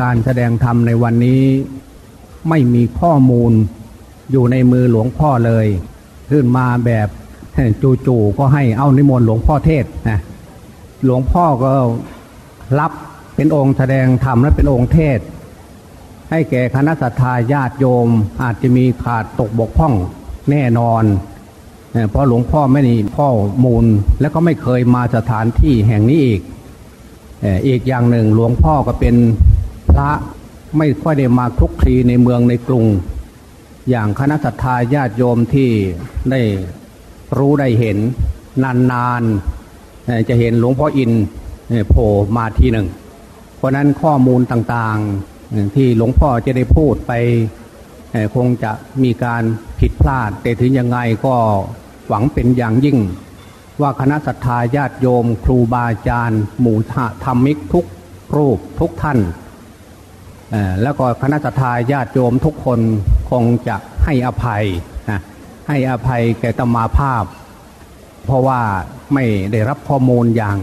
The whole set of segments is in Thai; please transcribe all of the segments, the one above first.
การแสดงธรรมในวันนี้ไม่มีข้อมูลอยู่ในมือหลวงพ่อเลย ขึ้นมาแบบจู่ๆก็ให้เอานิมนต์หลวงพ่อเทศนะหลวงพ่อก็รับเป็นองค์แสดงธรรมและเป็นองค์เทศ ให้แก่คณะสัตยาญาติโยมอาจจะมีขาดตกบกพร่องแน่นอนเพราะหลวงพ่อไม่มีข้อมูลและก็ไม่เคยมาสถานที่แห่งนี้อีกอีกอย่างหนึ่งหลวงพ่อก็เป็น พระไม่ค่อยได้มาคลุกคลีในเมืองในกรุง อย่างคณะสัตยาญาติโยมที่ได้รู้ได้เห็นนานๆจะเห็นหลวงพ่ออินโผล่มาทีหนึ่ง เพราะนั้นข้อมูลต่างๆที่หลวงพ่อจะได้พูดไปคงจะมีการผิดพลาด แต่ถึงยังไงก็หวังเป็นอย่างยิ่ง ว่าคณะสัตยาญาติโยม ครูบาอาจารย์ หมู่ธรรมิกทุกรูปทุกท่าน แล้วก็คณะสัตยาญาติโยมทุกคนคงจะให้อภัยนะให้อภัยแก่ตมาภาพ เพราะว่าไม่ได้รับข้อมูลอย่าง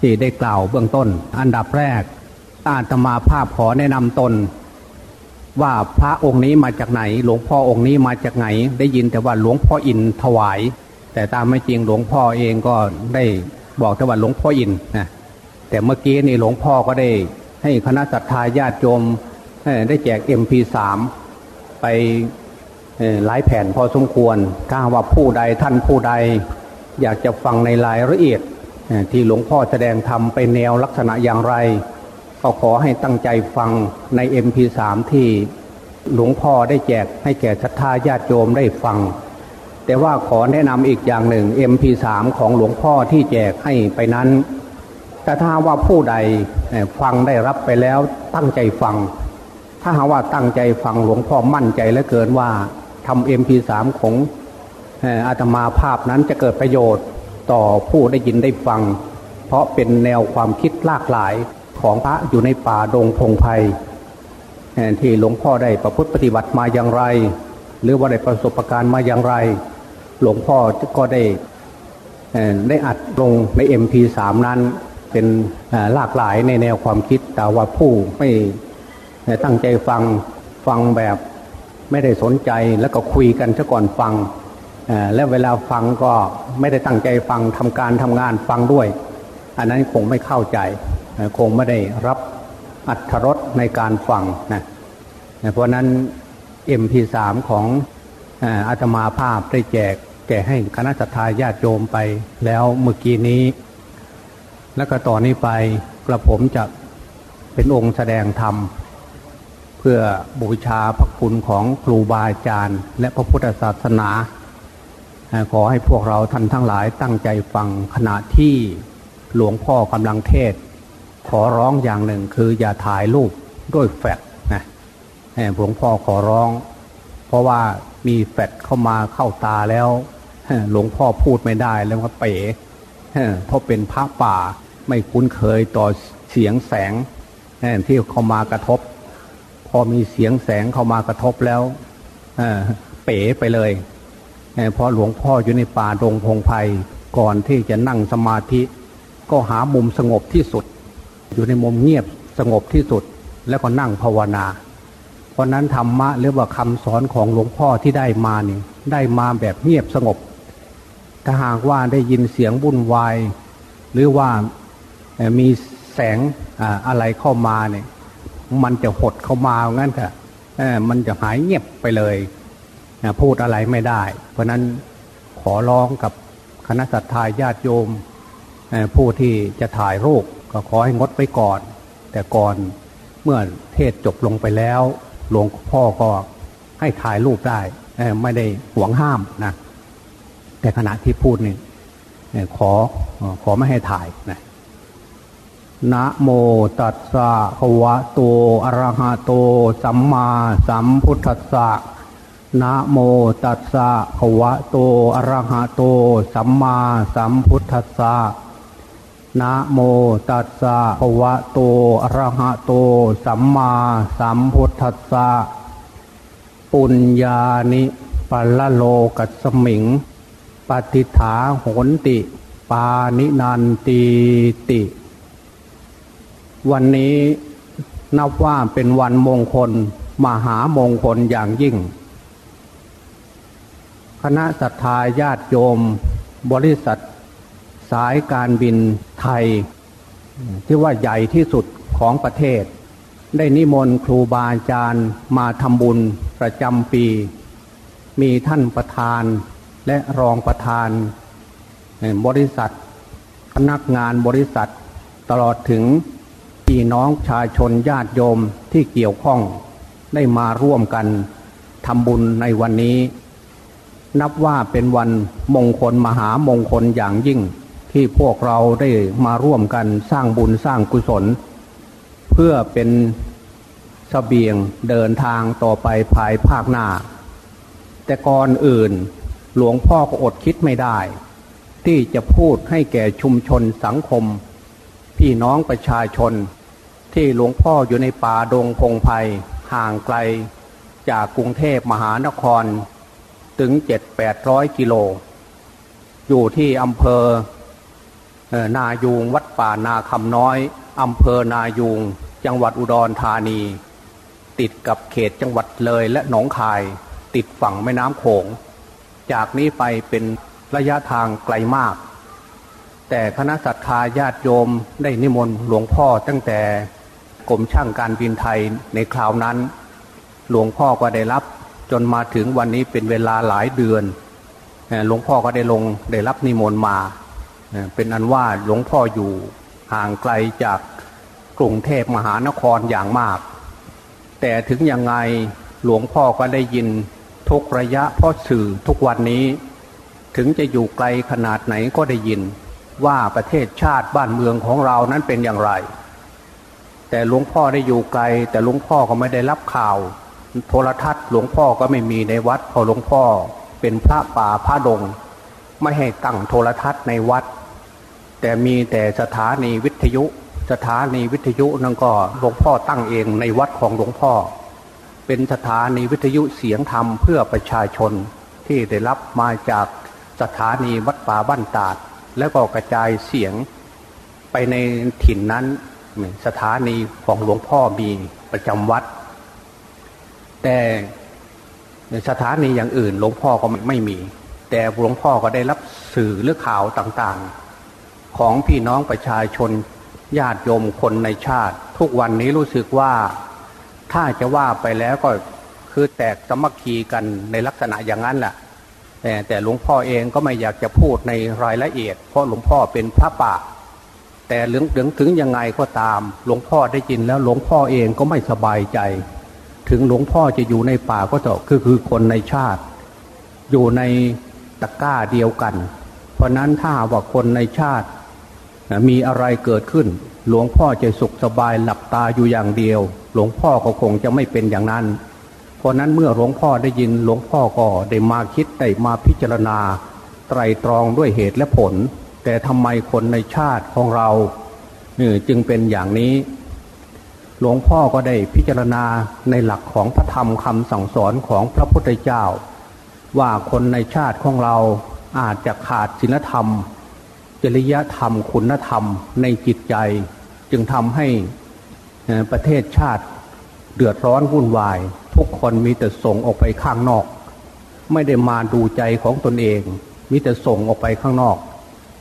ที่ได้กล่าวเบื้องต้น อันดับแรกอาตมาภาพขอแนะนำตน ว่าพระองค์นี้มาจากไหน หลวงพ่อองค์นี้มาจากไหน ได้ยินแต่ว่าหลวงพ่ออินถวาย แต่ตามไม่จริงหลวงพ่อเองก็ได้บอกแต่ว่าหลวงพ่ออินนะแต่เมื่อกี้นี่หลวงพ่อก็ได้ ให้คณะสัตยาญาติโยมได้แจก MP3 ไปหลายแผ่นพอสมควร ถ้าว่าผู้ใดท่านผู้ใด อยากจะฟังในรายละเอียดที่หลวงพ่อแสดงธรรมไปแนวลักษณะอย่างไร ก็ขอให้ตั้งใจฟังใน MP3 ที่หลวงพ่อได้แจกให้แก่ศรัทธาญาติโยมได้ฟัง แต่ว่าขอแนะนำอีกอย่างหนึ่ง MP3 ของหลวงพ่อที่แจกให้ไปนั้น แต่ถ้าว่าผู้ใดฟังได้รับไปแล้วตั้งใจฟัง ถ้าหาว่าตั้งใจฟังหลวงพ่อมั่นใจและเกินว่าทำเอ็มพีสามของอาตมาภาพนั้นจะเกิดประโยชน์ต่อผู้ได้ยินได้ฟัง เพราะเป็นแนวความคิดหลากหลายของพระอยู่ในป่าดงพงไพ่ที่หลวงพ่อได้ประพฤติปฏิบัติมาอย่างไร หรือว่าได้ประสบการณ์มาอย่างไร หลวงพ่อก็ได้ได้อัดลงใน MP3 นั้น เป็นหลากหลายในแนวความคิดแต่ว่าผู้ไม่ตั้งใจฟังฟังแบบไม่ได้สนใจแล้วก็คุยกันซะก่อนฟังและเวลาฟังก็ไม่ได้ตั้งใจฟังทำการทำงานฟังด้วย อันนั้นคงไม่เข้าใจคงไม่ได้รับอัตรสในการฟังนะเพราะนั้น MP3 ของอาตมาภาพได้แจกแก่ให้คณะสัตยาญาติโยมไป แล้วเมื่อกี้นี้ แล้วก็ต่อนนี้ไปกระผมจะเป็นองค์แสดงธรรม เพื่อบูชาพระคุณของครูบาอาจารย์ และพระพุทธศาสนา ขอให้พวกเราท่านทั้งหลายตั้งใจฟังขณะที่หลวงพ่อกำลังเทศ ขอร้องอย่างหนึ่งคืออย่าถ่ายรูปด้วยแฟดนะหลวงพ่อขอร้อง เพราะว่ามีแฟดเข้ามาเข้าตาแล้วหลวงพ่อพูดไม่ได้แล้วก็เป๋เพราะเป็นพระป่า ไม่คุ้นเคยต่อเสียงแสงที่เข้ามากระทบ พอมีเสียงแสงเข้ามากระทบแล้วเป๋ไปเลยเพราะหลวงพ่ออยู่ในป่าดงพงไพ่ก่อนที่จะนั่งสมาธิ ก็หามุมสงบที่สุด อยู่ในมุมเงียบสงบที่สุด แล้วก็นั่งภาวนา เพราะนั้นธรรมะหรือว่าคำสอนของหลวงพ่อที่ได้มานี่ได้มาแบบเงียบสงบถ้าหากว่าได้ยินเสียงวุ่นวาย หรือว่า มีแสงอะไรเข้ามาเนี่ย มันจะหดเข้ามางั้นค่ะมันจะหายเงียบไปเลยพูดอะไรไม่ได้ เพราะนั้นขอร้องกับคณะสัตยาญาติโยมผู้ที่จะถ่ายรูปก็ขอให้งดไปก่อน แต่ก่อนเมื่อเทศจบลงไปแล้ว หลวงพ่อก็ให้ถ่ายรูปได้ไม่ได้หวงห้ามนะแต่ขณะที่พูดนี่ขอขอไม่ให้ถ่ายนะ นะโมตัสสะภะวะโตอะระหะโต สัมมาสัมพุทธัสสะนะโมตัสสะภะวะโตอะระหะโต สัมมาสัมพุทธัสสะนะโมตัสสะภะวะโตอะระหะโต สัมมาสัมพุทธัสสะปุญญานิปัลโลกัสมิง ปฏิฐาโหนติ ปานินันตีติ วันนี้นับว่าเป็นวันมงคล มหามงคลอย่างยิ่ง คณะศรัทธาญาติโยม บริษัท สายการบินไทย ที่ว่าใหญ่ที่สุดของประเทศ ได้นิมนต์ครูบาอาจารย์มาทำบุญประจำปี มีท่านประธานและรองประธาน บริษัทพนักงานบริษัทตลอดถึง พี่น้องชาชนญาติโยมที่เกี่ยวข้องได้มาร่วมกันทำบุญในวันนี้ นับว่าเป็นวันมงคลมหามงคลอย่างยิ่ง ที่พวกเราได้มาร่วมกันสร้างบุญสร้างกุศล เพื่อเป็นสเสบียงเดินทางต่อไปภายภาคหน้า แต่ก่อนอื่นหลวงพ่อก็อดคิดไม่ได้ ที่จะพูดให้แก่ชุมชนสังคม พี่น้องประชาชน ที่หลวงพ่ออยู่ในป่าดงพงไพ่ห่างไกลจากกรุงเทพมหานคร ถึงเจ็ดแปดร้อยกิโล อยู่ที่อำเภอนายูงวัดป่านาคำน้อยอำเภอนายูง จังหวัดอุดรธานี ติดกับเขตจังหวัดเลยและหนองคาย ติดฝั่งแม่น้ำโขง จากนี้ไปเป็นระยะทางไกลมาก แต่คณะสัตยาญาติโยมได้นิมนต์หลวงพ่อตั้งแต่ กรมช่างการบินไทยในคราวนั้น หลวงพ่อก็ได้รับจนมาถึงวันนี้เป็นเวลาหลายเดือน หลวงพ่อก็ได้ลงได้รับนิมนต์มา เป็นอันว่าหลวงพ่ออยู่ห่างไกลจากกรุงเทพมหานครอย่างมาก แต่ถึงยังไงหลวงพ่อก็ได้ยินทุกระยะพราะสื่อทุกวันนี้ ถึงจะอยู่ไกลขนาดไหนก็ได้ยินว่าประเทศชาติบ้านเมืองของเรานั้นเป็นอย่างไร แต่หลวงพ่อได้อยู่ไกล แต่หลวงพ่อก็ไม่ได้รับข่าว โทรทัศน์หลวงพ่อก็ไม่มีในวัดพอหลวงพ่อเป็นพระป่าพระดง ไม่ให้ตั้งโทรทัศน์ในวัด แต่มีแต่สถานีวิทยุ สถานีวิทยุนั่นก็หลวงพ่อตั้งเองในวัดของหลวงพ่อ เป็นสถานีวิทยุเสียงธรรมเพื่อประชาชนที่ได้รับมาจากสถานีวัดป่าบ้านตาด แล้วก็กระจายเสียงไปในถิ่นนั้น สถานีของหลวงพ่อมีประจำวัด แต่สถานีอย่างอื่น หลวงพ่อก็ไม่มี แต่หลวงพ่อก็ได้รับสื่อหรือข่าวต่างๆ ของพี่น้องประชาชนญาติโยมคนในชาติ ทุกวันนี้รู้สึกว่าถ้าจะว่าไปแล้วก็คือแตกสมัคคีกันในลักษณะอย่างนั้นแหละแต่แต่หลวงพ่อเองก็ไม่อยากจะพูดในรายละเอียด เพราะหลวงพ่อเป็นพระป่า แต่เรื่องถึงยังไงก็ตาม หลวงพ่อได้ยินแล้วหลวงพ่อเองก็ไม่สบายใจ ถึงหลวงพ่อจะอยู่ในป่าก็เถอะคือคือคนในชาติ อยู่ในตะก้าเดียวกัน เพราะนั้นถ้าว่าคนในชาติ มีอะไรเกิดขึ้น หลวงพ่อจะสุขสบายหลับตาอยู่อย่างเดียว หลวงพ่อก็คงจะไม่เป็นอย่างนั้น เพราะนั้นเมื่อหลวงพ่อได้ยินหลวงพ่อก็ได้มาคิดได้มาพิจารณา ไตรตรองด้วยเหตุและผล แต่ทำไมคนในชาติของเราเจึงเป็นอย่างนี้ หลวงพ่อก็ได้พิจารณาในหลักของพระธรรมคำสั่งสอนของพระพุทธเจ้า ว่าคนในชาติของเราอาจจะขาดศีลธรรม จริยธรรมคุณธรรมในจิตใจ จึงทำให้ประเทศชาติเดือดร้อนวุ่นวาย ทุกคนมีแต่ส่งออกไปข้างนอก ไม่ได้มาดูใจของตนเอง มีแต่ส่งออกไปข้างนอก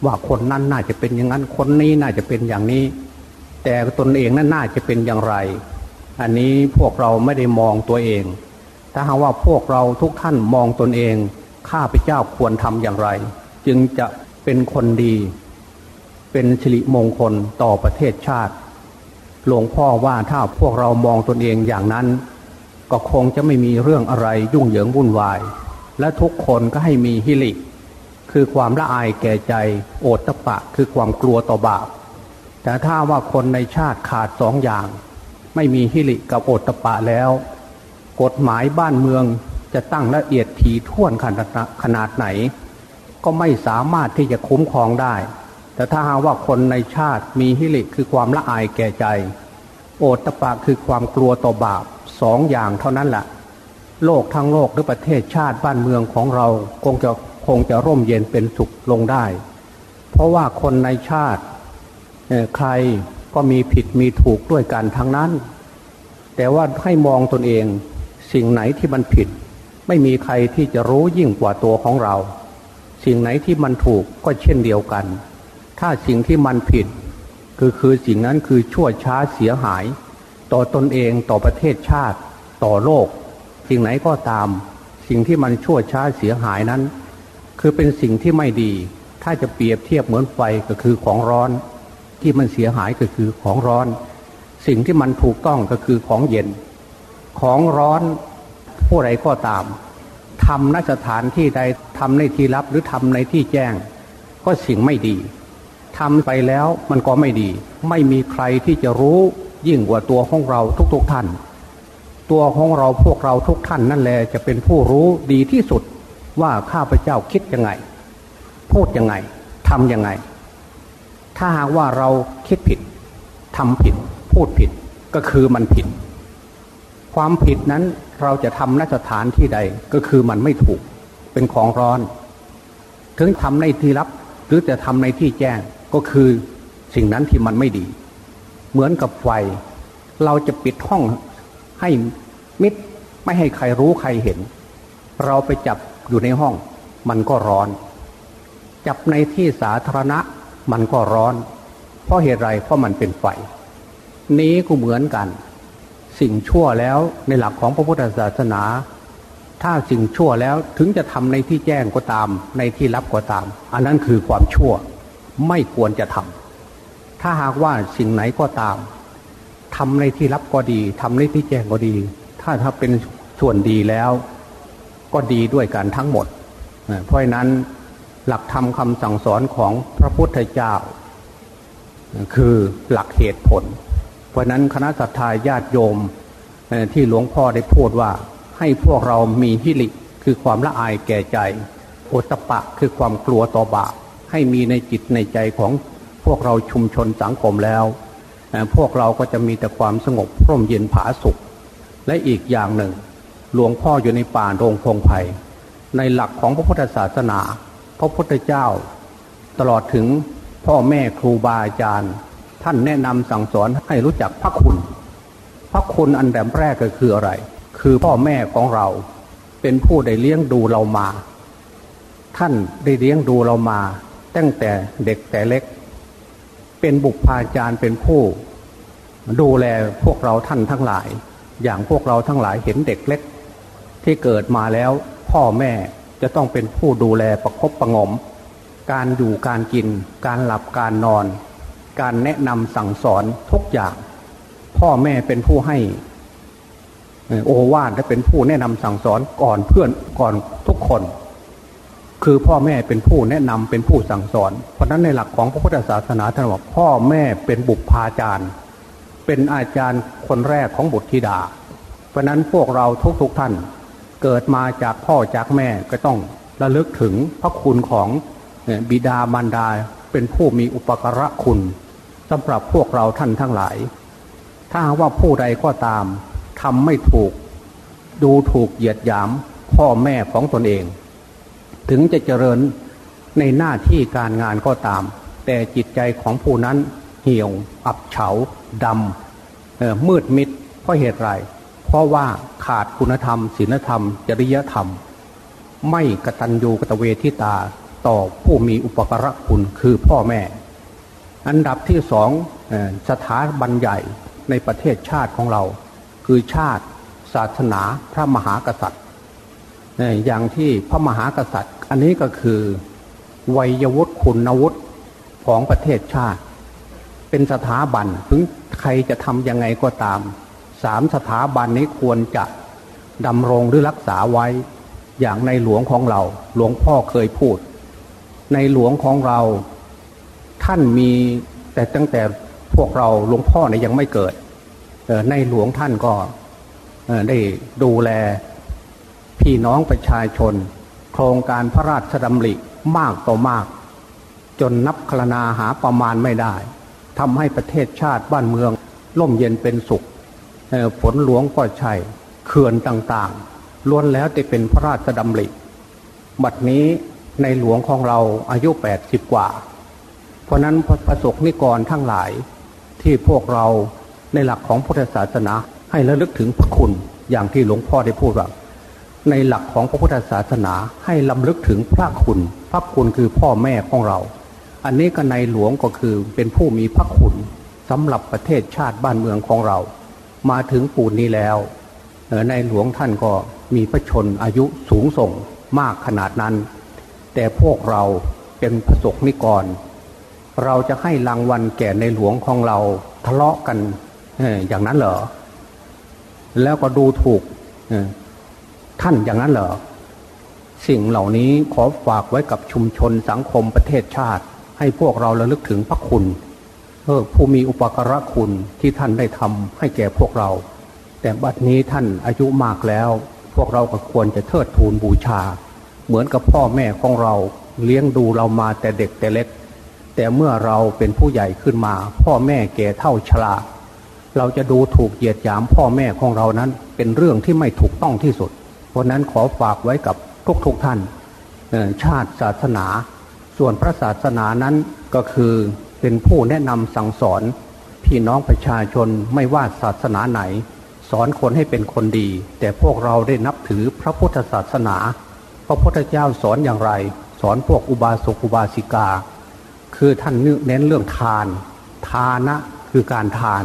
ว่าคนนั้นน่าจะเป็นอย่างนั้นคนนี้น่าจะเป็นอย่างนี้ แต่ตนเองนั้นน่าจะเป็นอย่างไร อันนี้พวกเราไม่ได้มองตัวเอง ถ้าหากว่าพวกเราทุกท่านมองตนเองข้าพเจ้าควรทำอย่างไร จึงจะเป็นคนดี เป็นสิริมงคลต่อประเทศชาติ หลวงพ่อว่าถ้าพวกเรามองตนเองอย่างนั้น ก็คงจะไม่มีเรื่องอะไรยุ่งเหยิงวุ่นวาย และทุกคนก็ให้มีฮิริ คือความละอายแก่ใจ โอตปะ คือความกลัวต่อบาป แต่ถ้าว่าคนในชาติขาดสองอย่าง ไม่มีฮิริกับโอตปะแล้ว กฎหมายบ้านเมืองจะตั้งละเอียดถี่ถ้วนขนาดไหน ก็ไม่สามารถที่จะคุ้มครองได้ แต่ถ้าหาว่าคนในชาติมีฮิริคือความละอายแก่ใจ โอตปะคือความกลัวต่อบาปสองอย่างเท่านั้นแหละโลกทั้งโลกหรือประเทศชาติบ้านเมืองของเราคงจะ คงจะร่มเย็นเป็นสุขลงได้ เพราะว่าคนในชาติใครก็มีผิดมีถูกด้วยกันทั้งนั้น แต่ว่าให้มองตนเองสิ่งไหนที่มันผิด ไม่มีใครที่จะรู้ยิ่งกว่าตัวของเรา สิ่งไหนที่มันถูกก็เช่นเดียวกัน ถ้าสิ่งที่มันผิด คือคือสิ่งนั้นคือชั่วช้าเสียหาย ต่อตนเองต่อประเทศชาติ ต่อโลก สิ่งไหนก็ตาม สิ่งที่มันชั่วช้าเสียหายนั้น คือเป็นสิ่งที่ไม่ดี ถ้าจะเปรียบเทียบเหมือนไฟก็คือของร้อน ที่มันเสียหายก็คือของร้อน สิ่งที่มันถูกต้องก็คือของเย็น ของร้อนผู้ใดก็ตามทำนสถานที่ใดทำในที่ลับหรือทำในที่แจ้ง ก็สิ่งไม่ดีทำไปแล้วมันก็ไม่ดี ไม่มีใครที่จะรู้ยิ่งกว่าตัวของเราทุกๆทท่าน ตัวของเราพวกเราทุกท่านนั่นแหละจะเป็นผู้รู้ดีที่สุด ว่าข้าพเจ้าคิดยังไง พูดยังไงทำยังไง ถ้าหากว่าเราคิดผิดทำผิด พูดผิดก็คือมันผิด ความผิดนั้นเราจะทำนสถานที่ใดก็คือมันไม่ถูกเป็นของร้อน ถึงทำในที่ลับหรือจะทำในที่แจ้งก็คือสิ่งนั้นที่มันไม่ดี เหมือนกับไฟ เราจะปิดห้องให้มิดไม่ให้ใครรู้ใครเห็น เราไปจับ อยู่ในห้อง มันก็ร้อน จับในที่สาธารณะ มันก็ร้อน เพราะเหตุไรเพราะมันเป็นไฟ นี้ก็เหมือนกัน สิ่งชั่วแล้วในหลักของพระพุทธศาสนา ถ้าสิ่งชั่วแล้วถึงจะทำในที่แจ้งก็ตาม ในที่ลับก็ตาม อันนั้นคือความชั่วไม่ควรจะทำถ้าหากว่าสิ่งไหนก็ตามทำในที่ลับก็ดีทำในที่แจ้งก็ดี ถ้าถ้าเป็นส่วนดีแล้ว ก็ดีด้วยกันทั้งหมด เพราะนั้นหลักธรรมคำสั่งสอนของพระพุทธเจ้า คือหลักเหตุผล เพราะนั้นคณะสัตยาญาติโยมที่หลวงพ่อได้พูดว่าให้พวกเรามีฮิริคือความละอายแก่ใจโอตปะคือความกลัวต่อบาปให้มีในจิตในใจของพวกเราชุมชนสังคมแล้ว พวกเราก็จะมีแต่ความสงบร่มเย็นผาสุข และอีกอย่างหนึ่ง หลวงพ่ออยู่ในป่าโรงพงไผ่ในหลักของพระพุทธศาสนา พระพุทธเจ้า ตลอดถึงพ่อแม่ครูบาอาจารย์ ท่านแนะนำสั่งสอนให้รู้จักพระคุณ พระคุณอันแรกแรกก็คืออะไร คือพ่อแม่ของเราเป็นผู้ได้เลี้ยงดูเรามา ท่านได้เลี้ยงดูเรามา ตั้งแต่เด็กแต่เล็ก เป็นบุพาจารย์เป็นผู้ ดูแลพวกเราท่านทั้งหลาย อย่างพวกเราทั้งหลายเห็นเด็กเล็ก ที่เกิดมาแล้วพ่อแม่จะต้องเป็นผู้ดูแลประครบประงม การอยู่การกิน การหลับการนอน การแนะนำสั่งสอนทุกอย่าง พ่อแม่เป็นผู้ให้โอวาทและเป็นผู้แนะนำสั่งสอนก่อนเพื่อนก่อนทุกคน คือพ่อแม่เป็นผู้แนะนำเป็นผู้สั่งสอน เพราะนั้นในหลักของพระพุทธศาสนาท่านบอกพ่อแม่เป็นบุพาจารย์เป็นอาจารย์คนแรกของบุตรธิดา เพราะนั้นพวกเราทุกๆทท่าน เกิดมาจากพ่อจากแม่ก็ต้องระลึกถึงพระคุณของบิดามารดาเป็นผู้มีอุปการะคุณสำหรับพวกเราท่านทั้งหลาย ถ้าว่าผู้ใดก็ตามทำไม่ถูก ดูถูกเหยียดหยามพ่อแม่ของตนเอง ถึงจะเจริญในหน้าที่การงานก็ตาม แต่จิตใจของผู้นั้นเหี่ยว อับเฉาดำมืดมิดเพราะเหตุไร ราะว่าขาดคุณธรรมศีลธรรม จริยธรรม ไม่กตัญญูกตเวทิตาต่อผู้มีอุปการะคุณคือพ่อแม่ อันดับที่สองสถาบันใหญ่ในประเทศชาติของเรา คือชาติศาสนาพระมหากษัตริย์อย่างที่พระมหากษัตริย์ อันนี้ก็คือวัยวุฒิคุณวุฒิของประเทศชาติ เป็นสถาบันถึงใครจะทำยังไงก็ตาม สามสถาบันนี้ควรจะดำรงหรือรักษาไว้ อย่างในหลวงของเรา หลวงพ่อเคยพูด ในหลวงของเรา ท่านมีแต่ตั้งแต่พวกเราหลวงพ่อเนี่ยยังไม่เกิดในหลวงท่านก็ได้ดูแลพี่น้องประชาชน โครงการพระราชดำริมากต่อมาก จนนับคลนาหาประมาณไม่ได้ทำให้ประเทศชาติบ้านเมือง ล่มเย็นเป็นสุข ฝนหลวงก็ใช่เขื่อนต่างๆล้วนแล้วจะเป็นพระราชดำริบัดนี้ในหลวงของเราอายุแปดสิบกว่า เพราะนั้นประสบนิกรทั้งหลายที่พวกเราในหลักของพุทธศาสนาใให้ระลึกถึงพระคุณอย่างที่หลวงพ่อได้พูดว่า ในหลักของพระพุทธศาสนาให้ลำลึกถึงพระคุณ พระคุณคือพ่อแม่ของเรา อันนี้ก็ในหลวงก็คือเป็นผู้มีพระคุณสำหรับประเทศชาติบ้านเมืองของเรา มาถึงปูนนี้แล้วในหลวงท่านก็มีพระชนอายุสูงส่งมากขนาดนั้น แต่พวกเราเป็นพระสกนิกร เราจะให้รางวัลแก่ในหลวงของเราทะเลาะกันอย่างนั้นเหรอ แล้วก็ดูถูกท่านอย่างนั้นเหรอ สิ่งเหล่านี้ขอฝากไว้กับชุมชนสังคมประเทศชาติ ให้พวกเราระลึกถึงพระคุณ ผู้มีอุปการะคุณที่ท่านได้ทำให้แก่พวกเรา แต่บัดนี้ท่านอายุมากแล้ว พวกเราก็ควรจะเทิดทูนบูชา เหมือนกับพ่อแม่ของเราเลี้ยงดูเรามาแต่เด็กแต่เล็ก แต่เมื่อเราเป็นผู้ใหญ่ขึ้นมา พ่อแม่แก่เท่าชราเราจะดูถูกเหยียดหยามพ่อแม่ของเรานั้น เป็นเรื่องที่ไม่ถูกต้องที่สุด เพราะนั้นขอฝากไว้กับทุกๆทท่านชาติศาสนา ส่วนพระศาสนานั้นก็คือ เป็นผู้แนะนำสั่งสอน พี่น้องประชาชนไม่ว่าศาสนาไหน สอนคนให้เป็นคนดี แต่พวกเราได้นับถือพระพุทธศาสนา พระพุทธเจ้าสอนอย่างไร สอนพวกอุบาสกอุบาสิกา คือท่านเน้นเรื่องทาน ทานะคือการทาน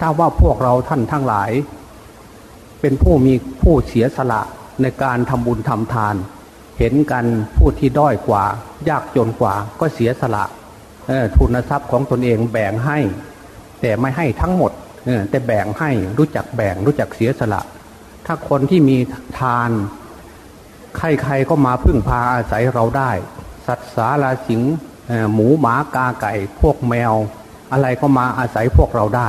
ถ้าว่าพวกเราท่านทั้งหลาย เป็นผู้มีผู้เสียสละในการทำบุญทำทาน เห็นกันผู้ที่ด้อยกว่ายากจนกว่าก็เสียสละ ทุนทรัพย์ของตนเองแบ่งให้ แต่ไม่ให้ทั้งหมดแต่แบ่งให้รู้จักแบ่งรู้จักเสียสละ ถ้าคนที่มีทานใครๆก็มาพึ่งพาอาศัยเราได้ สัตว์สาราสิงหมูหมากาไก่ พวกแมว อะไรก็มาอาศัยพวกเราได้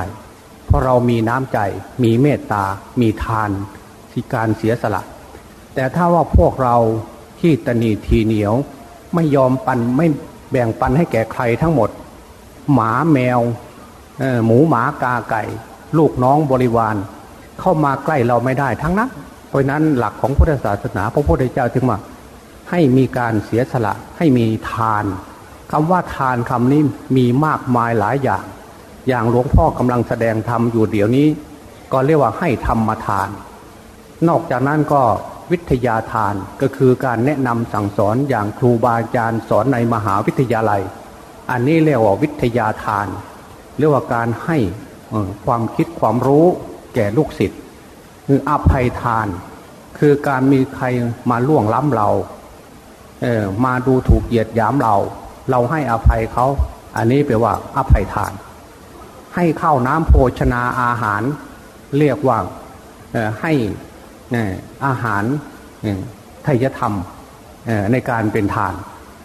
เพราะเรามีน้ำใจ มีเมตตา มีทานที่การเสียสละ แต่ถ้าว่าพวกเราที่ตนีทีเหนียวไม่ยอมปันไม่ แบ่งปันให้แก่ใครทั้งหมด หมาแมวหมูหมากาไก่ ลูกน้องบริวาร เข้ามาใกล้เราไม่ได้ทั้งนั้น เพราะนั้นหลักของพุทธศาสนาพระพุทธเจ้าจึงมาให้มีการเสียสละให้มีทานคำว่าทานคำนี้มีมากมายหลายอย่าง อย่างหลวงพ่อกำลังแสดงธรรมอยู่เดี๋ยวนี้ ก็เรียกว่าให้ธรรมทาน นอกจากนั้นก็ วิทยาทาน ก็คือการแนะนำสั่งสอนอย่างครูบาอาจารย์สอนในมหาวิทยาลัย อันนี้เรียกว่าวิทยาทานเรียกว่าการให้ความคิดความรู้แก่ลูกศิษย์คืออภัยทาน คือการมีใครมาล่วงล้ำเราเออมาดูถูกเหยียดหยามเรา เราให้อภัยเขาอันนี้แปลว่าอภัยทาน ให้ข้าวน้ำโภชนาอาหาร เรียกว่าให้ อาหารทายธรรมในการเป็นทาน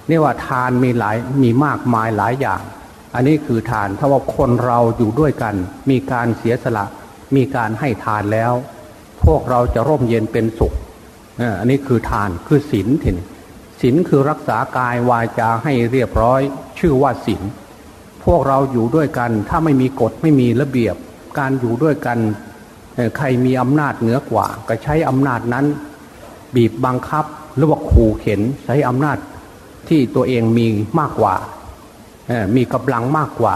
นี่ว่าทานมีหลายมีมากมายหลายอย่าง อันนี้คือทานถ้าว่าคนเราอยู่ด้วยกัน มีการเสียสละ มีการให้ทานแล้ว พวกเราจะร่มเย็นเป็นสุขอันนี้คือทานคือศีลถิ่นศีลคือรักษากายวาจาให้เรียบร้อย ชื่อว่าศีลพวกเราอยู่ด้วยกัน ถ้าไม่มีกฎไม่มีระเบียบ การอยู่ด้วยกัน ใครมีอำนาจเหนือกว่า ก็ใช้อำนาจนั้น บีบบังคับหรือว่าขู่เข็นใช้อำนาจที่ตัวเองมีมากกว่า มีกำลังมากกว่า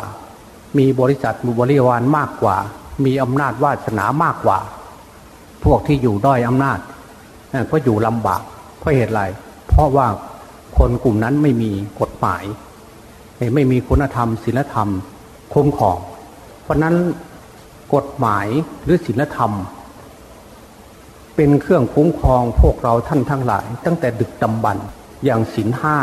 มีบริษัทบริวารมากกว่า มีอำนาจวาสนามากกว่า พวกที่อยู่ด้อยอำนาจก็อยู่ลำบากเพราะเหตุไร เพราะว่าคนกลุ่มนั้นไม่มีกฎหมาย ไม่มีคุณธรรมศีลธรรมคุ้มครอง เพราะนั้น กฎหมายหรือศีลธรรม เป็นเครื่องคุ้มครองพวกเราท่านทั้งหลาย ตั้งแต่ดึกดำบรรอย่างศีลห้า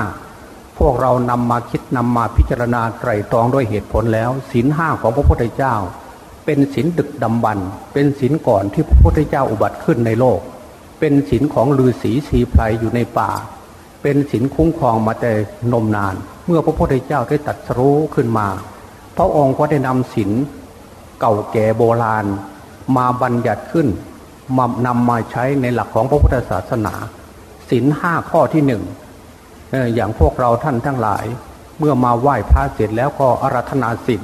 พวกเรานำมาคิดนำมาพิจารณาไตรตรองด้วยเหตุผลแล้วศีลห้าของพระพุทธเจ้า เป็นศีลดึกดำบรรเป็นศีลก่อนที่พระพุทธเจ้าอุบัติขึ้นในโลก เป็นศีลของฤาษีสีไพรอยู่ในป่า เป็นศีลคุ้มครองมาแต่นมนาน เมื่อพระพุทธเจ้าได้ตัดสู้ขึ้นมา พระองค์ก็ได้นำศีล เก่าแก่โบราณ มาบัญญัติขึ้นมานำมาใช้ในหลักของพระพุทธศาสนาศินห้าข้อที่หนึ่งอย่างพวกเราท่านทั้งหลาย เมื่อมาไหว้พระเสร็จแล้วก็อารัธนาศิน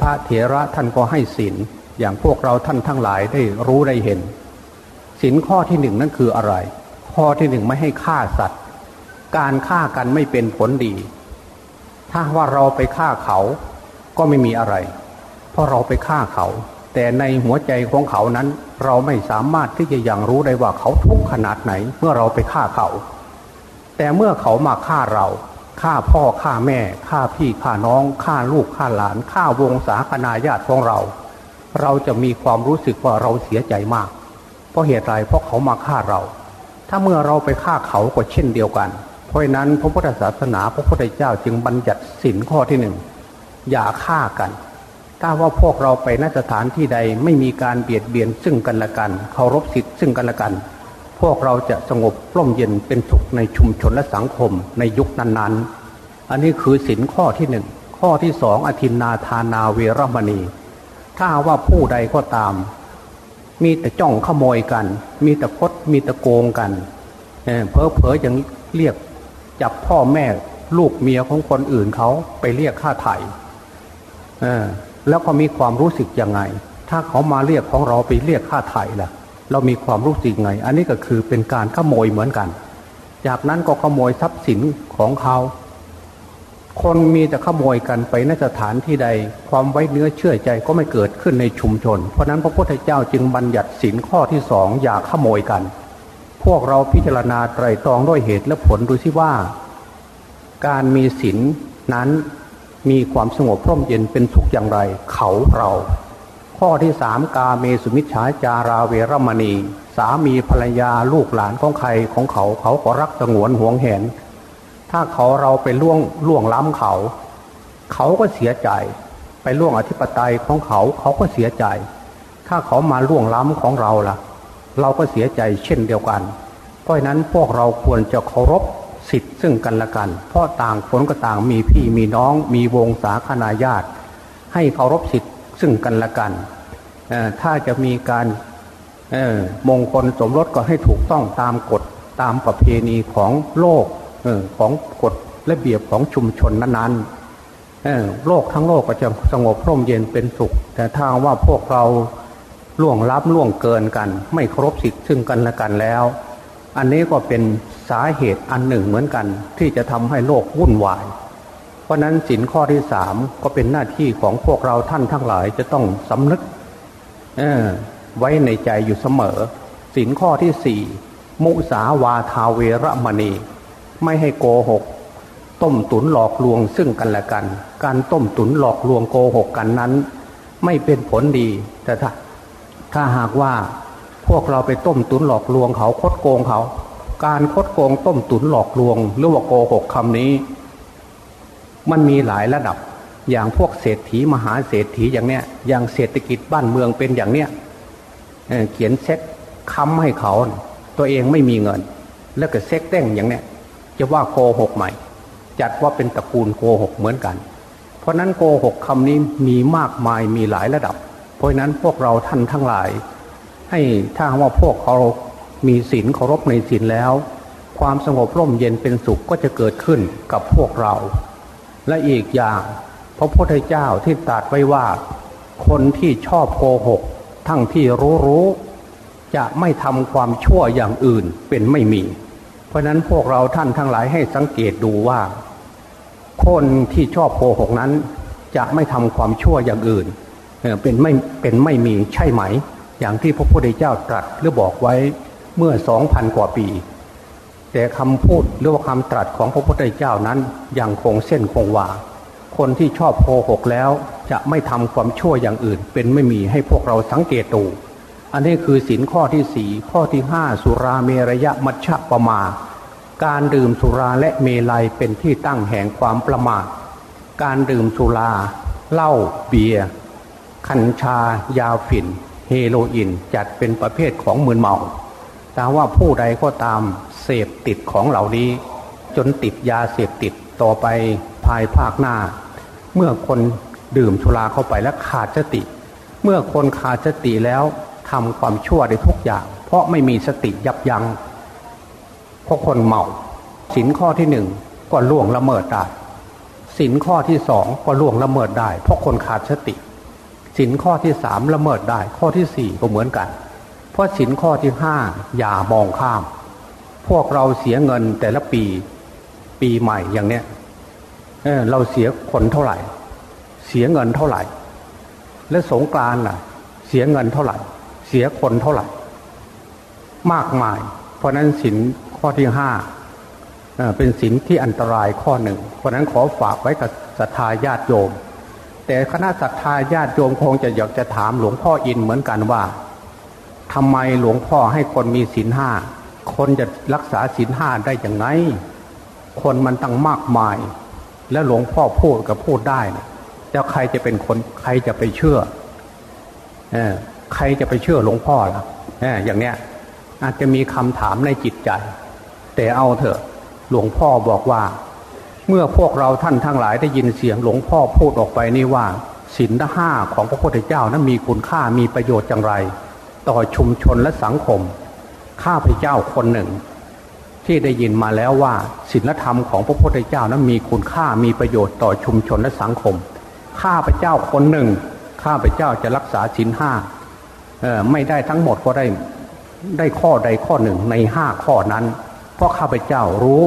พระเถระท่านก็ให้ศินอย่างพวกเราท่านทั้งหลายได้รู้ได้เห็นศินข้อที่หนึ่งนั่นคืออะไร ข้อที่หนึ่งไม่ให้ฆ่าสัตว์ การฆ่ากันไม่เป็นผลดี ถ้าว่าเราไปฆ่าเขาก็ไม่มีอะไร ราะเราไปฆ่าเขา แต่ในหัวใจของเขานั้น เราไม่สามารถที่จะยังรู้ได้ว่าเขาทุกข์ขนาดไหน เมื่อเราไปฆ่าเขา แต่เมื่อเขามาฆ่าเราฆ่าพ่อฆ่าแม่ฆ่าพี่ฆ่าน้องฆ่าลูกฆ่าหลานฆ่าวงศาคณาญาติของเรา เราจะมีความรู้สึกว่าเราเสียใจมาก เพราะเหตุไรเพราะเขามาฆ่าเรา ถ้าเมื่อเราไปฆ่าเขาก็เช่นเดียวกัน เพราะนั้นพระพุทธศาสนาพระพุทธเจ้าจึงบัญญัติสินข้อที่หนึ่งอย่าฆ่ากัน ถ้าว่าพวกเราไปนสถานที่ใดไม่มีการเบียดเบียนซึ่งกันและกันเคารพสิทธิ์ซึ่งกันและกัน พวกเราจะสงบร่มเย็นเป็นสุขในชุมชนและสังคมในยุคนั้นๆ อันนี้คือสินข้อที่หนึ่งข้อที่สองอธินนาทานาเวรมณี ถ้าว่าผู้ใดก็ตาม มีแต่จ้องขโมยกัน มีแต่คดมีแต่โกงกันเพอเพอยังเรียกจับพ่อแม่ลูกเมียของคนอื่นเขาไปเรียกค่าไถ่ แล้วก็มีความรู้สึกยังไง ถ้าเขามาเรียกของเราไปเรียกค่าไถ่ล่ะ เรามีความรู้สึกไง อันนี้ก็คือเป็นการขโมยเหมือนกัน จากนั้นก็ขโมยทรัพย์สินของเขา คนมีแต่ขโมยกันไปนสถานที่ใด ความไว้เนื้อเชื่อใจก็ไม่เกิดขึ้นในชุมชน เพราะนั้นพระพุทธเจ้าจึงบัญญัติสินข้อที่สองอย่าขโมยกัน พวกเราพิจารณาไตรตรองด้วยเหตุและผลดูสิว่า การมีสินนั้น มีความสงบพร่มเย็นเป็นสุขอย่างไร เขาเรา ข้อที่สามกาเมสุมิชฌาจาราเวรมณี สามีภรรยาลูกหลานของใครของเขาเขาก็รักสงวนห่วงแหนถ้าเขาเราไปล่วงล่วงล้ำเขา เขาก็เสียใจ ไปล่วงอธิปไตยของเขาเขาก็เสียใจ ถ้าเขามาล่วงล้ำของเราล่ะ เราก็เสียใจเช่นเดียวกัน เพราะนั้นพวกเราควรจะเคารพ สิทธิ์ซึ่งกันและกัน เพราะต่างคนก็ต่างมีพี่มีน้อง มีวงศาคณาญาติ ให้เคารพสิทธิ์ซึ่งกันและกัน ถ้าจะมีการมงคลสมรสก็ให้ถูกต้องตามกฎตามประเพณีของโลกของกฎและเบียบของชุมชนนั้นๆโลกทั้งโลกก็จะสงบร่มเย็นเป็นสุข แต่ถ้าว่าพวกเราล่วงล้ำล่วงเกินกัน ไม่เคารพสิทธิ์ซึ่งกันและกันแล้ว อันนี้ก็เป็น สาเหตุอันหนึ่งเหมือนกัน ที่จะทำให้โลกวุ่นวาย เพราะนั้นสินข้อที่สามก็เป็นหน้าที่ของพวกเราท่านทั้งหลายจะต้องสำนึกไว้ในใจอยู่เสมอสินข้อที่สี่มุสาวาทาเวรมณี ไม่ให้โกหก ต้มตุนหลอกลวงซึ่งกันและกัน การต้มตุนหลอกลวงโกหกกันนั้น ไม่เป็นผลดี แต่ถ้าถ้าหากว่าพวกเราไปต้มตุนหลอกลวงเขาคดโกงเขา การคดโกงต้มตุ๋นหลอกลวง หรือว่าโกหกคำนี้ มันมีหลายระดับอย่างพวกเศรษฐีมหาเศรษฐีอย่างเนี้ยอย่างเศรษฐกิจบ้านเมืองเป็นอย่างเนี้ยเเขียนเซ็กค้ำให้เขา ตัวเองไม่มีเงิน แล้วก็เซ็กเต้งอย่างเนี้ยจะว่าโกหกใหม่ จัดว่าเป็นตระกูลโกหกเหมือนกัน เพราะนั้นโกหกคำนี้มีมากมายมีหลายระดับ เพราะนั้นพวกเราท่านทั้งหลาย ให้ถ้าว่าพวกเขา มีศีลเคารพในศีลแล้ว ความสงบร่มเย็นเป็นสุขก็จะเกิดขึ้นกับพวกเรา และอีกอย่างพระพุทธเจ้าที่ตรัสไว้ว่า คนที่ชอบโกหก ทั้งที่รู้รู้ จะไม่ทำความชั่วอย่างอื่นเป็นไม่มี เพราะนั้นพวกเราท่านทั้งหลายให้สังเกตดูว่า คนที่ชอบโกหกนั้น จะไม่ทำความชั่วอย่างอื่นเป็นไม่เป็นไม่มีใช่ไหม อย่างที่พระพุทธเจ้าตรัสหรือบอกไว้ เมื่อสองพันกว่าปี แต่คำพูดหรือว่าคำตรัสของพระพุทธเจ้านั้นยังคงเส้นคงวาคนที่ชอบโกหกแล้วจะไม่ทำความชั่วอย่างอื่น เป็นไม่มีให้พวกเราสังเกตดูอันนี้คือสินข้อที่สี่ข้อที่ห้าสุราเมรยะมัชฌะปมา การดื่มสุราและเมลัยเป็นที่ตั้งแห่งความประมาทการดื่มสุราเหล้าเบียร์คัญชายาฝิ่น เฮโรอีนจัดเป็นประเภทของมืนเมา แต่ว่าผู้ใดก็ตามเสพติดของเหล่านี้ จนติดยาเสพติดต่อไปภายภาคหน้า เมื่อคนดื่มชุราเข้าไปแล้วขาดสติ เมื่อคนขาดสติแล้วทำความชั่วได้ทุกอย่าง เพราะไม่มีสติยับยัง้งเพราะคนเมาสินข้อที่หนึ่งก็ล่วงละเมิดได้สินข้อที่สองก็ล่วงละเมิดได้ เพราะคนขาดสติสินข้อที่สามละเมิดได้ ข้อที่สี่ก็เหมือนกัน ราะสินข้อที่ห้าอย่ามองข้าม พวกเราเสียเงินแต่ละปีปีใหม่อย่างเนี้ยเเราเสียคนเท่าไหร่ เสียเงินเท่าไหร่ และสงกรานล่ะ เสียเงินเท่าไหร่ เสียคนเท่าไหร่ มากมาย เพราะนั้นสินข้อที่ห้าเป็นสินที่อันตรายข้อหนึ่ง เพราะนั้นขอฝากไว้กับศรัทธาญาติโยม แต่คณะศรัทธาญาติโยมคงจะอยากจะถามหลวงพ่ออินเหมือนกันว่า ทำไมหลวงพ่อให้คนมีศีลห้า คนจะรักษาศีลห้าได้อย่างไง คนมันตั้งมากมาย แล้วหลวงพ่อพูดกับพูดได้นะแล้วใครจะเป็นคนใครจะไปเชื่อเออใครจะไปเชื่อหลวงพ่อล่ะเอออย่างเนี้ย อาจจะมีคำถามในจิตใจ แต่เอาเถอะ หลวงพ่อบอกว่า เมื่อพวกเราท่านทั้งหลายได้ยินเสียงหลวงพ่อพูดออกไปนี่ว่าศีลห้าของพระพุทธเจ้านั้นมีคุณค่ามีประโยชน์อย่างไร ต่อชุมชนและสังคม ข้าพเจ้าคนหนึ่ง ที่ได้ยินมาแล้วว่าศีลธรรมของพระพุทธเจ้านั้นมีคุณค่ามีประโยชน์ต่อชุมชนและสังคม ข้าพเจ้าคนหนึ่ง ข้าพเจ้าจะรักษาศีลห้าไม่ได้ทั้งหมดก็ได้ได้ข้อใดข้อหนึ่งในห้าข้อนั้น เพราะข้าพเจ้ารู้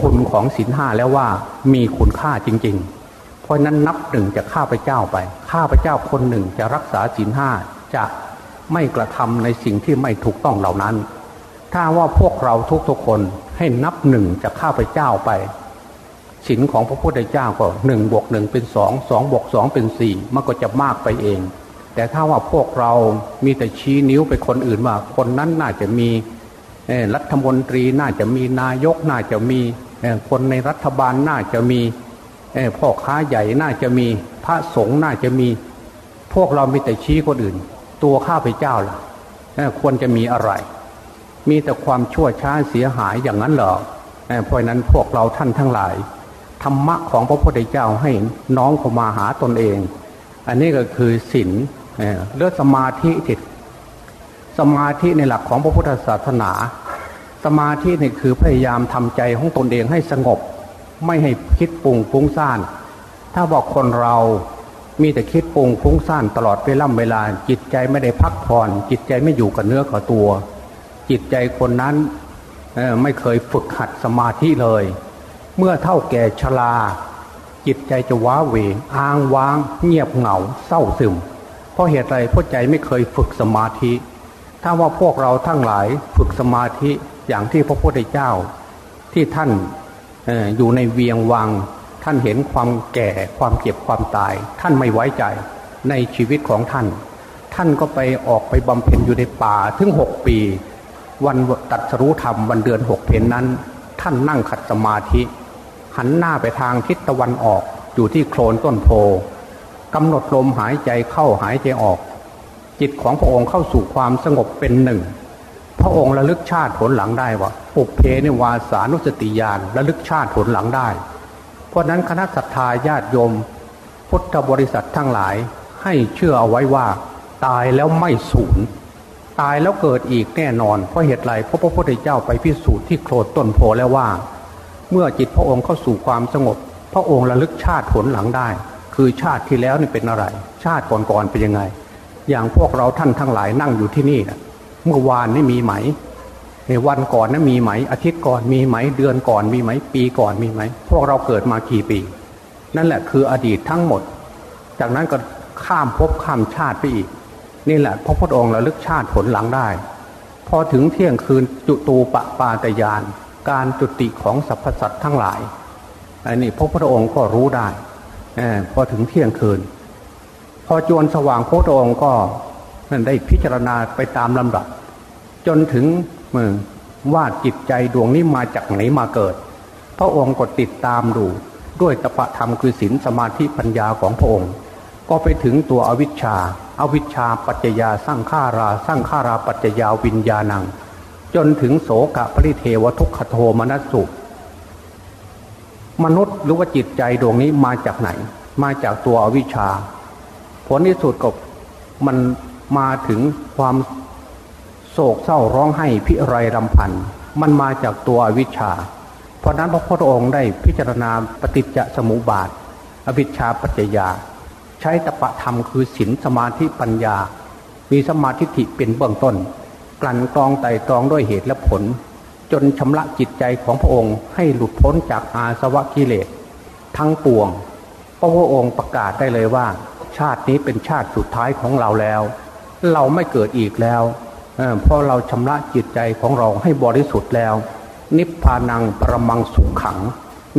คุณของศีลห้าแล้วว่ามีคุณค่าจริง ๆ เพราะนั้นนับหนึ่งจะข้าพเจ้าไป ข้าพเจ้าคนหนึ่งจะรักษาศีลห้าจะ ไม่กระทำในสิ่งที่ไม่ถูกต้องเหล่านั้น ถ้าว่าพวกเราทุกๆคนให้นับหนึ่งจะข้าพเจ้าไปศีลของพระพุทธเจ้าก็หนึ่งบวกหนึ่งเป็นสองสองบวกสองเป็นสี่มันก็จะมากไปเอง แต่ถ้าว่าพวกเรามีแต่ชี้นิ้วไปคนอื่นว่า คนนั้นน่าจะมีรัฐมนตรีน่าจะมีนายกน่าจะมีคนในรัฐบาลน่าจะมีพ่อค้าใหญ่น่าจะมีพระสงฆ์น่าจะมี พวกเรามีแต่ชี้คนอื่น ตัวข้าพเจ้าล่ะควรจะมีอะไร มีแต่ความชั่วช้าเสียหายอย่างนั้นเหรอเพราะนั้นพวกเราท่านทั้งหลายธรรมะของพระพุทธเจ้าให้น้องเข้ามาหาตนเอง อันนี้ก็คือศีลเลือดสมาธิติดสมาธิในหลักของพระพุทธศาสนา สมาธินี่คือพยายามทำใจของตนเองให้สงบ ไม่ให้คิดปุ่งฟุ้งซ่าน ถ้าบอกคนเรา มีแต่คิดปุงฟุ้งซ่านตลอดเวล่ำเวลา จิตใจไม่ได้พักผ่อน จิตใจไม่อยู่กับเนื้อกับตัว จิตใจคนนั้นไม่เคยฝึกหัดสมาธิเลย เมื่อเท่าแก่ชรา จิตใจจะว้าเหวอ้างว้าง เงียบเหงาเศร้าซึม เพราะเหตุไรเพราะใจไม่เคยฝึกสมาธิ ถ้าว่าพวกเราทั้งหลายฝึกสมาธิอย่างที่พระพุทธเจ้า ที่ท่านออยู่ในเวียงวัง ท่านเห็นความแก่ความเจ็บความตาย ท่านไม่ไว้ใจในชีวิตของท่าน ท่านก็ไปออกไปบำเพ็ญอยู่ในป่าถึงหกปี วันตัดสรู้ธรรมวันเดือนหกเพนนั้น ท่านนั่งขัดสมาธิ หันหน้าไปทางทิศตะวันออกอยู่ที่โคลนต้นโพกำหนดลมหายใจเข้าหายใจออก จิตของพระองค์เข้าสู่ความสงบเป็นหนึ่ง พระองค์ระลึกชาติผลหลังได้ว่าปุเพนวาสานุสติญาณระลึกชาติผลหลังได้ ราะนั้นคณะศรัทธาญาติโยม พุทธบริษัททั้งหลายให้เชื่อเอาไว้ว่า ตายแล้วไม่สูญตายแล้วเกิดอีกแน่นอน เพราะเหตุไรเพราะพระพุทธเจ้าไปพิสูจน์ที่โคลดต้นโพแล้วว่า เมื่อจิตพระองค์เข้าสู่ความสงบ พระองค์ระลึกชาติผลหลังได้ คือชาติที่แล้วนี่เป็นอะไร ชาติก่อนๆเป็นยังไง อย่างพวกเราท่านทั้งหลายนั่งอยู่ที่นี่นะเมื่อวานนี่มีไหม ในวันก่อนนะมีไหม อาทิตย์ก่อนมีไหม เดือนก่อนมีไหม ปีก่อนมีไหม พวกเราเกิดมากี่ปี นั่นแหละคืออดีตทั้งหมด จากนั้นก็ข้ามภพข้ามชาติไปอีก นี่แหละพระพุทธองค์ระลึกชาติผลหลังได้ พอถึงเที่ยงคืนจุตูปปาตยาน การจุติของสรรพสัตว์ทั้งหลายอันนี้พระพุทธองค์ก็รู้ได้พอถึงเที่ยงคืน พอจวนสว่างพระพุทธองค์ก็ได้พิจารณาไปตามลำดับ จนถึง ว่าจิตใจดวงนี้มาจากไหนมาเกิด พระองค์ก็ติดตามดู ด้วยตปะธรรมคือศีลสมาธิปัญญาของพระองค์ ก็ไปถึงตัวอวิชชาอาวิชชาปัจจยาสร้างข้าราสร้างข้าราปัจจยาวิญญาณัง จนถึงโสกะปริเทวทุกขโทมนัสสุ มนุษย์หรือว่าจิตใจดวงนี้มาจากไหน มาจากตัวอวิชชา ผลที่สุดก็มันมาถึงความ ศกเศร้าร้องไห้พิไรรำพัน มันมาจากตัวอวิชชา เพราะนั้นพระพุทธองค์ได้พิจารณาปฏิจจสมุปบาท อวิชชาปัจจยา ใช้ตปะธรรมคือศีลสมาธิปัญญา มีสมาธิิเป็นเบื้องต้น กลั่นกรองไต่ตรองด้วยเหตุและผล จนชำระจิตใจของพระองค์ให้หลุดพ้นจากอาสวะกิเลส ทั้งปวงพระพุทธองค์ประกาศได้เลยว่า ชาตินี้เป็นชาติสุดท้ายของเราแล้ว เราไม่เกิดอีกแล้ว เพราะเราชำระจิตใจของเราให้บริสุทธิ์แล้ว นิพพานังประมังสุขขัง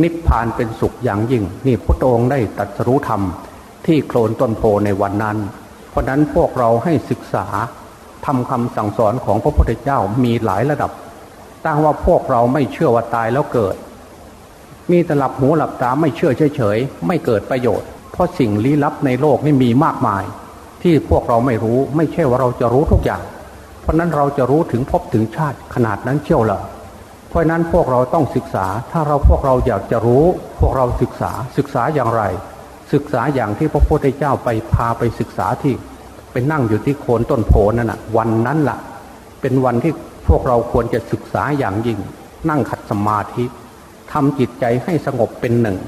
นิพพานเป็นสุขอย่างยิ่ง นี่พระองค์ได้ตรัสรู้ธรรม ที่โคลนต้นโพในวันนั้น เพราะนั้นพวกเราให้ศึกษาทำคำสั่งสอนของพระพุทธเจ้ามีหลายระดับตั้งว่าพวกเราไม่เชื่อว่าตายแล้วเกิด มีแต่หลับหูหลับตาไม่เชื่อเฉยๆไม่เกิดประโยชน์ เพราะสิ่งลี้ลับในโลกนี่มีมากมาย ที่พวกเราไม่รู้ไม่ใช่ว่าเราจะรู้ทุกอย่าง เพราะนั้นเราจะรู้ถึงพบถึงชาติขนาดนั้นเชี่ยวเหรอเพราะนั้นพวกเราต้องศึกษา ถ้าเราพวกเราอยากจะรู้ พวกเราศึกษาศึกษาอย่างไร ศึกษาอย่างที่พระพุทธเจ้าไปพาไปศึกษาที่ไปนั่งอยู่ที่โคนต้นโพนั่นนะวันนั้นละ่ะ เป็นวันที่พวกเราควรจะศึกษาอย่างยิ่ง นั่งขัดสมาธิทำจิตใจให้สงบเป็นหนึ่ง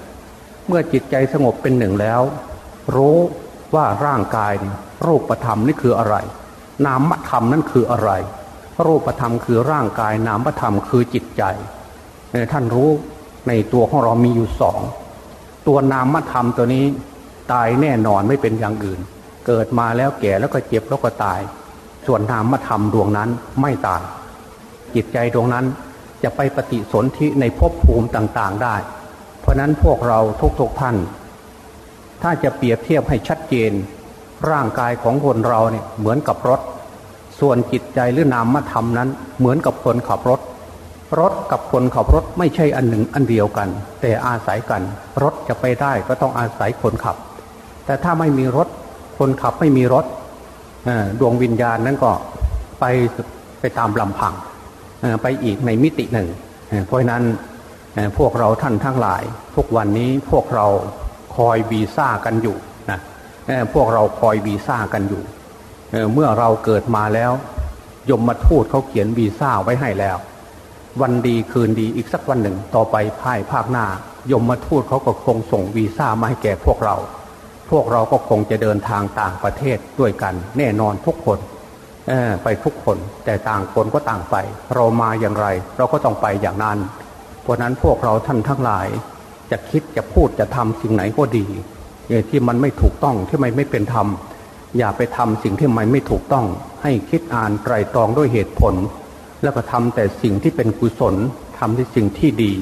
เมื่อจิตใจสงบเป็นหนึ่งแล้ว รู้ว่าร่างกายรูปธรรมนี่คืออะไร นามธรรมนั่นคืออะไร รูปธรรมคือร่างกาย นามธรรมคือจิตใจ ท่านรู้ในตัวของเรามีอยู่สอง ตัวนามธรรมตัวนี้ตายแน่นอนไม่เป็นอย่างอื่น เกิดมาแล้วแก่แล้วก็เจ็บแล้วก็ตาย ส่วนนามธรรมดวงนั้นไม่ตาย จิตใจดวงนั้นจะไปปฏิสนธิในภพภูมิต่างๆได้ เพราะนั้นพวกเราทุกๆท่าน ถ้าจะเปรียบเทียบให้ชัดเจน ร่างกายของคนเราเนี่ยเหมือนกับรถ ส่วนจิตใจหรือนามธรรมนั้น เหมือนกับคนขับรถ รถกับคนขับรถไม่ใช่อันหนึ่งอันเดียวกัน แต่อาศัยกัน รถจะไปได้ก็ต้องอาศัยคนขับ แต่ถ้าไม่มีรถ คนขับไม่มีรถดวงวิญญาณนั้นก็ไปไปตามลำพังไปอีกในมิติหนึ่ง เพราะนั้นพวกเราท่านทั้งหลาย ทุกวันนี้พวกเราคอยวีซ่ากันอยู่ พวกเราคอยวีซ่ากันอยู่เมื่อเราเกิดมาแล้ว ยมมาทูตเขาเขียนวีซ่าไว้ให้แล้ว วันดีคืนดีอีกสักวันหนึ่งต่อไปภายภาคหน้า ยมมาทูตเขาก็คงส่งวีซ่ามาให้แก่พวกเรา พวกเราก็คงจะเดินทางต่างประเทศด้วยกัน แน่นอนทุกคนไปทุกคนแต่ต่างคนก็ต่างไป เรามาอย่างไร เราก็ต้องไปอย่างนั้น เพราะนั้นพวกเราท่านทั้งหลาย จะคิดจะพูดจะทำสิ่งไหนก็ดี ที่มันไม่ถูกต้องที่มันไม่เป็นธรรม อย่าไปทำสิ่งที่มันไม่ถูกต้อง ให้คิดอ่านไตรตรองด้วยเหตุผล แล้วก็ทำแต่สิ่งที่เป็นกุศลทำที่สิ่งที่ดี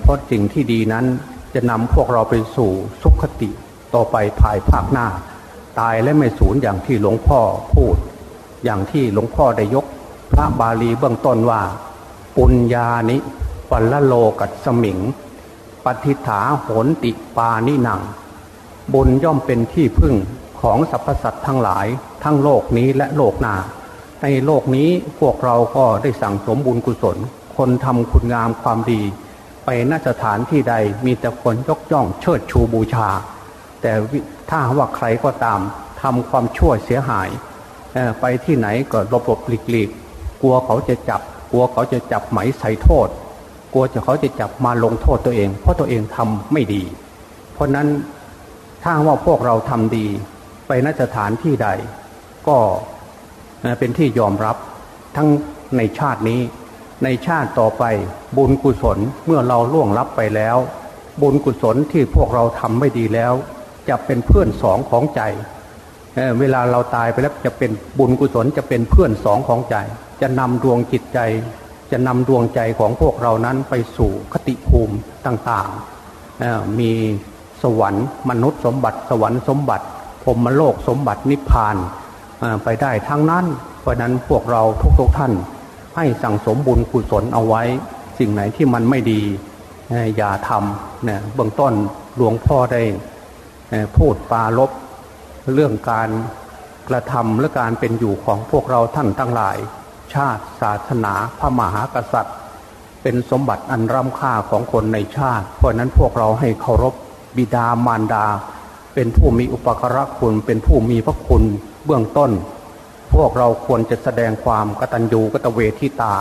เพราะสิ่งที่ดีนั้นจะนำพวกเราไปสู่สุขติต่อไปภายภาคหน้า ตายและไม่สูญอย่างที่หลวงพ่อพูด อย่างที่หลวงพ่อได้ยก พระบาลีเบื้องต้นว่า ปุญญานิปัลโลกัสมิงปฏิฐาโหนติปานิหนัง บุญย่อมเป็นที่พึ่งของสรรพสัตว์ทั้งหลาย ทั้งโลกนี้และโลกหน้า ในโลกนี้พวกเราก็ได้สั่งสมบุญกุศล คนทำคุณงามความดี ไปนสถานที่ใดมีแต่คนยกย่องเชิดชูบูชา แต่ถ้าว่าใครก็ตามทำความชั่วเสียหาย ไปที่ไหนก็หลบบหลีกหลีกกลัวเขาจะจับ กลัวเขาจะจับไหมใส่โทษ กลัวจะเขาจะจับมาลงโทษตัวเอง เพราะตัวเองทำไม่ดี เพราะนั้น ถ้าว่าพวกเราทำดีไปนสถานที่ใด ก็เป็นที่ยอมรับทั้งในชาตินี้ ในชาติต่อไปบุญกุศลเมื่อเราล่วงลับไปแล้ว บุญกุศลที่พวกเราทำไม่ดีแล้ว จะเป็นเพื่อนสองของใจเวลาเราตายไปแล้วจะเป็นบุญกุศลจะเป็นเพื่อนสองของใจ จะนำดวงจิตใจจะนำดวงใจของพวกเรานั้นไปสู่คติภูมิต่างๆ มี สวรรค์มนุษย์สมบัติ สวรรค์สมบัติพรมโลกสมบัตินิพพานไปได้ทั้งนั้น เพราะนั้นพวกเราทุกๆท่าน ให้สั่งสมบุญกุศลเอาไว้ สิ่งไหนที่มันไม่ดีอย่าทำเนี่ยเบื้องต้นหลวงพ่อได้พูดปาลบเรื่องการกระทำและการเป็นอยู่ของพวกเราท่านทั้งหลาย ชาติศาสนาพระมหากษัตริย์ เป็นสมบัติอันร่ำค่าของคนในชาติ เพราะนั้นพวกเราให้เคารพ บิดามารดา เป็นผู้มีอุปการะคุณ เป็นผู้มีพระคุณเบื้องต้น พวกเราควรจะแสดงความกตัญญูกตเวทิตา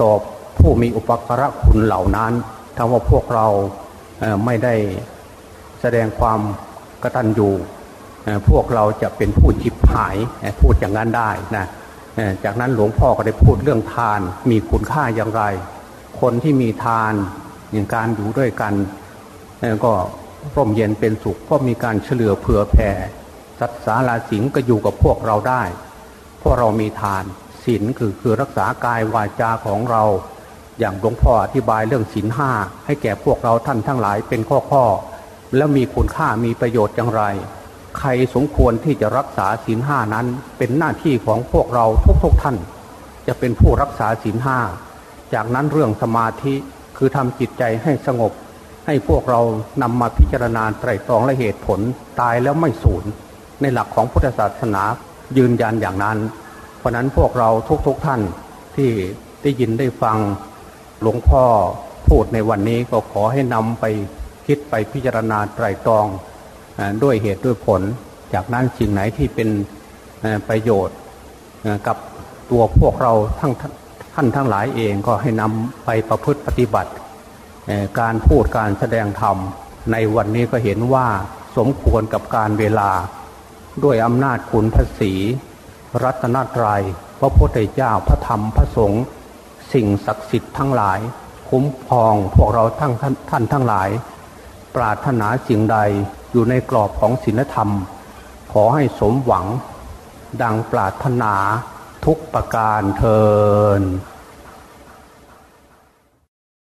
ต่อผู้มีอุปการะคุณเหล่านั้นถ้าว่าพวกเราไม่ได้แสดงความกตัญญูพวกเราจะเป็นผู้จิบหายพูดอย่างนั้นได้นะจากนั้นหลวงพ่อก็ได้พูดเรื่องทาน มีคุณค่าอย่างไร คนที่มีทานอย่างการอยู่ด้วยกัน ก็ร่มเย็นเป็นสุขเพราะมีการเฉลือเผื่อแผ่สัตสาราสิงก็อยู่กับพวกเราได้เพราะเรามีทานศีลคือคือรักษากายวาจาของเรา อย่างหลวงพ่ออธิบายเรื่องศีลห้าให้แก่พวกเราท่านทั้งหลายเป็นข้อข้อแล้วมีคุณค่ามีประโยชน์อย่างไร ใครสมควรที่จะรักษาศีลห้านั้น เป็นหน้าที่ของพวกเราทุกๆทท่าน จะเป็นผู้รักษาศีลห้าจากนั้นเรื่องสมาธิคือทำจิตใจให้สงบ ให้พวกเรานำมาพิจารณาไตรตรองและเหตุผลตายแล้วไม่สูญในหลักของพุทธศาสนายืนยันอย่างนั้น เพราะนั้นพวกเราทุกๆทท่านที่ได้ยินได้ฟังหลวงพ่อพูดในวันนี้ก็ขอให้นำไปคิดไปพิจารณาไตรตรองด้วยเหตุด้วยผล จากนั้นสิ่งไหนที่เป็นประโยชน์กับตัวพวกเราทั้งท่านทั้งหลายเองก็ให้นำไปประพฤติปฏิบัติ การพูดการแสดงธรรมในวันนี้ก็เห็นว่าสมควรกับการเวลา ด้วยอำนาจคุณพระศีรัตนตรยัยพระพุทธเจ้าพระธรรมพระสงฆ์สิ่งศักดิ์สิทธิ์ทั้งหลาย คุ้มครองพวกเราทั้งท่านทั้งหลาย ปรารถนาสิ่งใดอยู่ในกรอบของศีลธรรม ขอให้สมหวัง ดังปรารถนาทุกประการเทิน